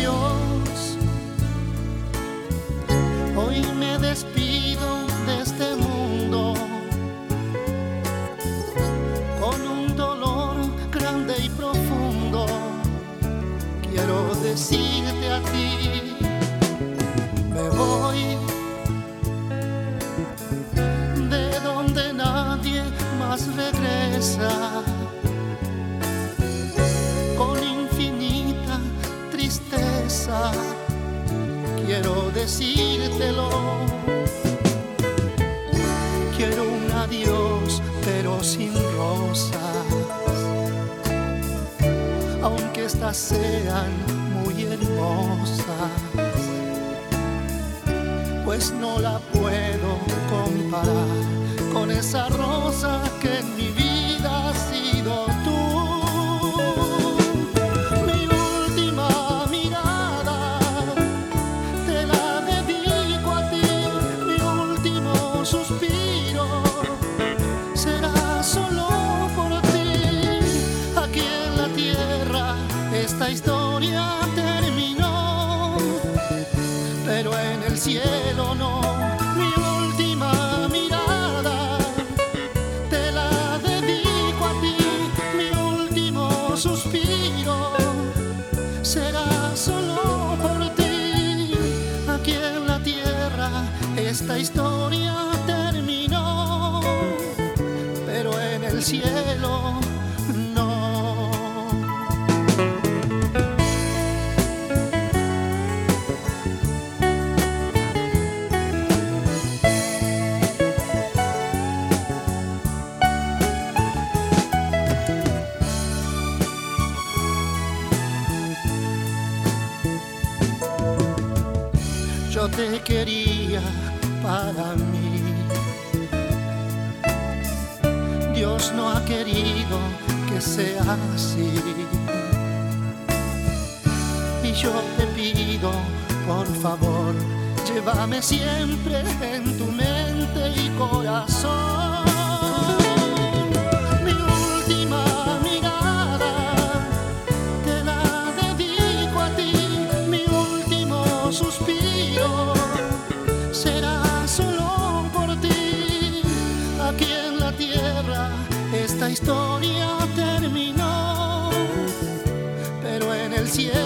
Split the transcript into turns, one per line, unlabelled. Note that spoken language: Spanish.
Dios. Hoy me despido de este mundo con un dolor grande y profundo. Quiero decirte a ti, me voy de donde nadie más regresa. Decírtelo. Quiero un adiós, pero sin rosas, aunque estas sean muy hermosas, pues no la puedo comparar con esa rosa cielo no. Mi última mirada te la dedico a ti, mi último suspiro será solo por ti. Aquí en la tierra esta historia terminó, pero en el cielo Yo te quería para mí. Dios no ha querido que sea así. Y yo te pido, por favor, llévame siempre en tu mente y corazón. Historia terminó, pero en el cielo